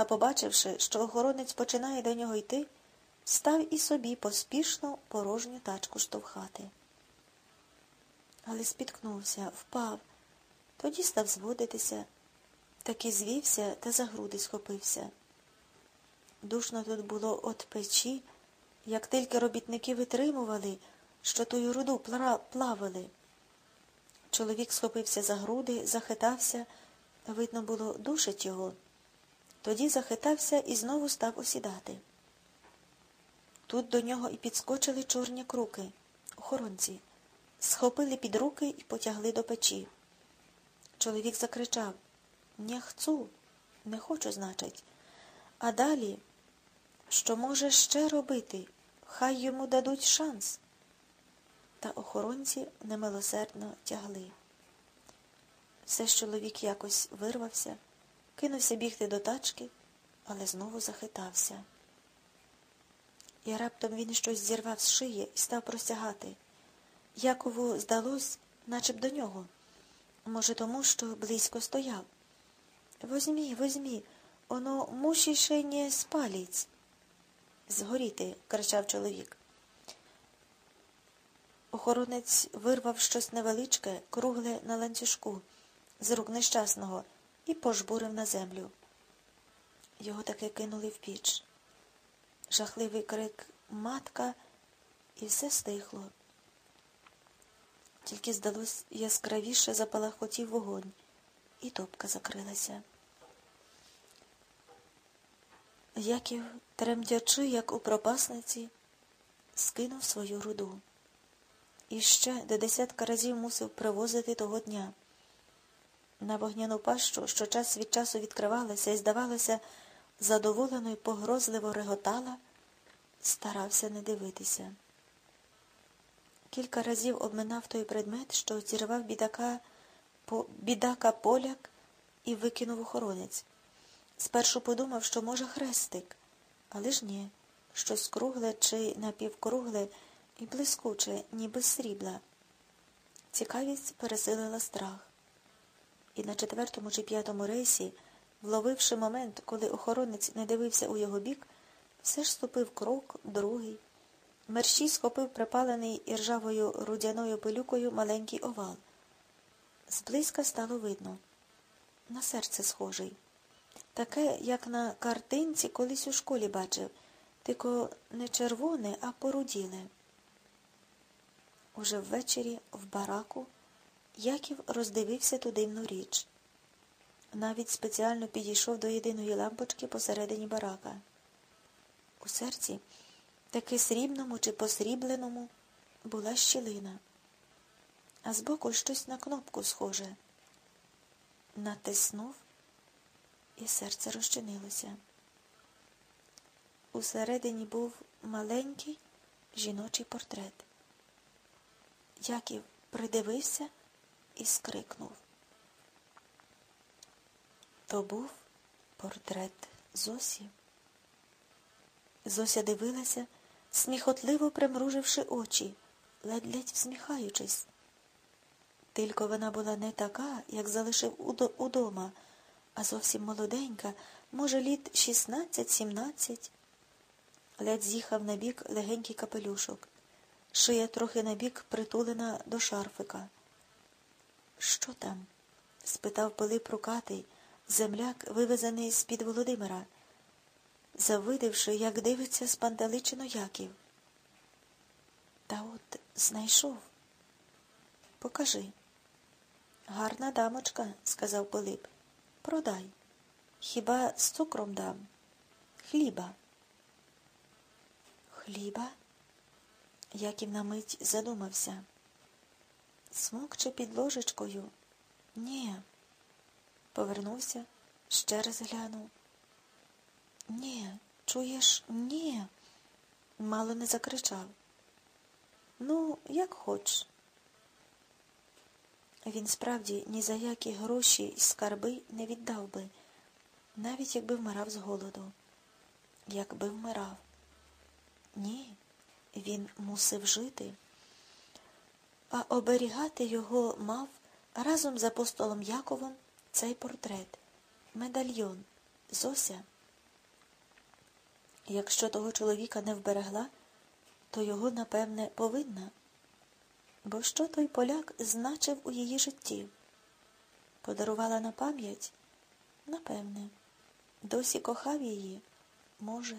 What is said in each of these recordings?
а побачивши, що охоронець починає до нього йти, став і собі поспішно порожню тачку штовхати. Але спіткнувся, впав, тоді став зводитися, таки звівся та за груди схопився. Душно тут було от печі, як тільки робітники витримували, що тую руду плавали. Чоловік схопився за груди, захитався, видно було, душить його. Тоді захитався і знову став осідати. Тут до нього і підскочили чорні круки, охоронці, схопили під руки і потягли до печі. Чоловік закричав Не хцу, не хочу, значить. А далі, що може ще робити? Хай йому дадуть шанс. Та охоронці немилосердно тягли. Все ж чоловік якось вирвався, кинувся бігти до тачки, але знову захитався. І раптом він щось зірвав з шиї і став простягати. Якову здалось, наче б до нього. Може, тому, що близько стояв. Возьмі, возьмі, оно муші ще не спаліць. Згоріти, кричав чоловік. Охоронець вирвав щось невеличке, кругле на ланцюжку з рук нещасного і пожбурив на землю. Його таки кинули в піч. Жахливий крик матка, і все стихло. Тільки здалось яскравіше запалахотів вогонь, і топка закрилася. Яків, тремтячи, як у пропасниці, скинув свою руду. І ще до десятка разів мусив привозити того дня. На вогняну пащу, що час від часу відкривалася і, здавалося, задоволено й погрозливо реготала, старався не дивитися. Кілька разів обминав той предмет, що зірвав бідака, по, бідака поляк і викинув охоронець. Спершу подумав, що може хрестик, але ж ні, щось кругле чи напівкругле і блискуче, ніби срібла. Цікавість пересилила страх. І на четвертому чи п'ятому рейсі, вловивши момент, коли охоронець не дивився у його бік, все ж ступив крок, другий. Мерщій схопив припалений іржавою рудяною пилюкою маленький овал. Зблизька стало видно. На серце схожий. Таке, як на картинці колись у школі бачив, тільки не червоне, а поруділе. Уже ввечері в бараку Яків роздивився ту дивну річ. Навіть спеціально підійшов до єдиної лампочки посередині барака. У серці, таки срібному чи посрібленому, була щілина, а збоку щось на кнопку схоже. Натиснув, і серце розчинилося. Усередині був маленький жіночий портрет. Яків придивився і скрикнув. То був портрет Зосі. Зося дивилася, сміхотливо примруживши очі, ледь-ледь всміхаючись. Тільки вона була не така, як залишив удома, а зовсім молоденька, може, літ шістнадцять-сімнадцять. Ледь з'їхав на бік легенький капелюшок шия трохи набік притулена до шарфика. Що там? спитав Пилип Рукатий, земляк, вивезений з-під Володимира, завидивши, як дивиться спантеличено Яків. Та от знайшов. Покажи. Гарна дамочка, сказав Пилип. Продай. Хіба з цукром дам? Хліба. Хліба? Яків на мить задумався. Смокче під ложечкою? Ні. Повернувся, ще раз глянув. Ні, чуєш, ні. Мало не закричав. Ну, як хоч. Він справді ні за які гроші і скарби не віддав би, навіть якби вмирав з голоду. Якби вмирав. Ні. Він мусив жити, а оберігати його мав разом з апостолом Яковом цей портрет, медальйон, Зося Якщо того чоловіка не вберегла, то його, напевне, повинна. Бо що той поляк значив у її житті? Подарувала на пам'ять? Напевне. Досі кохав її? Може.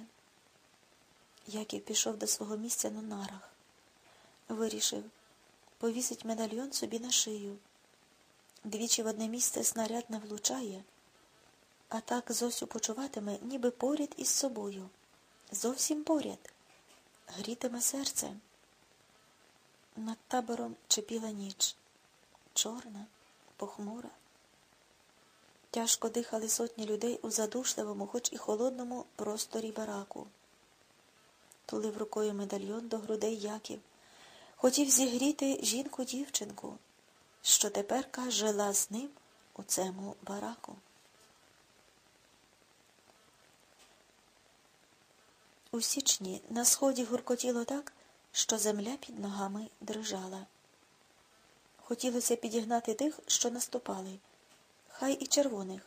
Яків пішов до свого місця на нарах. Вирішив повісить медальйон собі на шию. Двічі в одне місце снаряд не влучає, а так Зосю почуватиме, ніби поряд із собою. Зовсім поряд. Грітиме серце. Над табором чепіла ніч. Чорна, похмура. Тяжко дихали сотні людей у задушливому, хоч і холодному просторі бараку. Тулив рукою медальйон до грудей Яків. Хотів зігріти жінку-дівчинку, що теперка жила з ним у цьому бараку. У січні на сході гуркотіло так, що земля під ногами дрижала. Хотілося підігнати тих, що наступали, хай і червоних,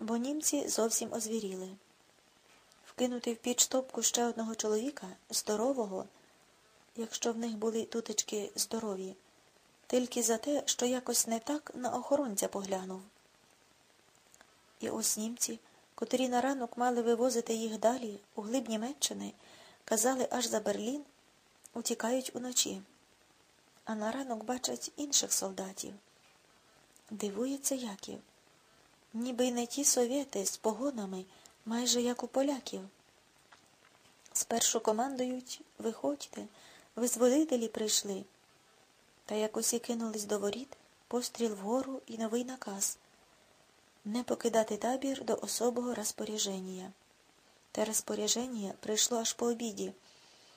бо німці зовсім озвіріли. Вкинути в піч топку ще одного чоловіка, здорового, якщо в них були тутечки здорові, тільки за те, що якось не так на охоронця поглянув. І ось німці, котрі на ранок мали вивозити їх далі, у глиб Німеччини, казали аж за Берлін, утікають уночі, а на ранок бачать інших солдатів. Дивується Яків. Ніби й не ті совєти з погонами, майже як у поляків. Спершу командують виходьте, визволителі прийшли. Та як усі кинулись до воріт, постріл вгору і новий наказ не покидати табір до особого розпорядження. Те розпорядження прийшло аж по обіді.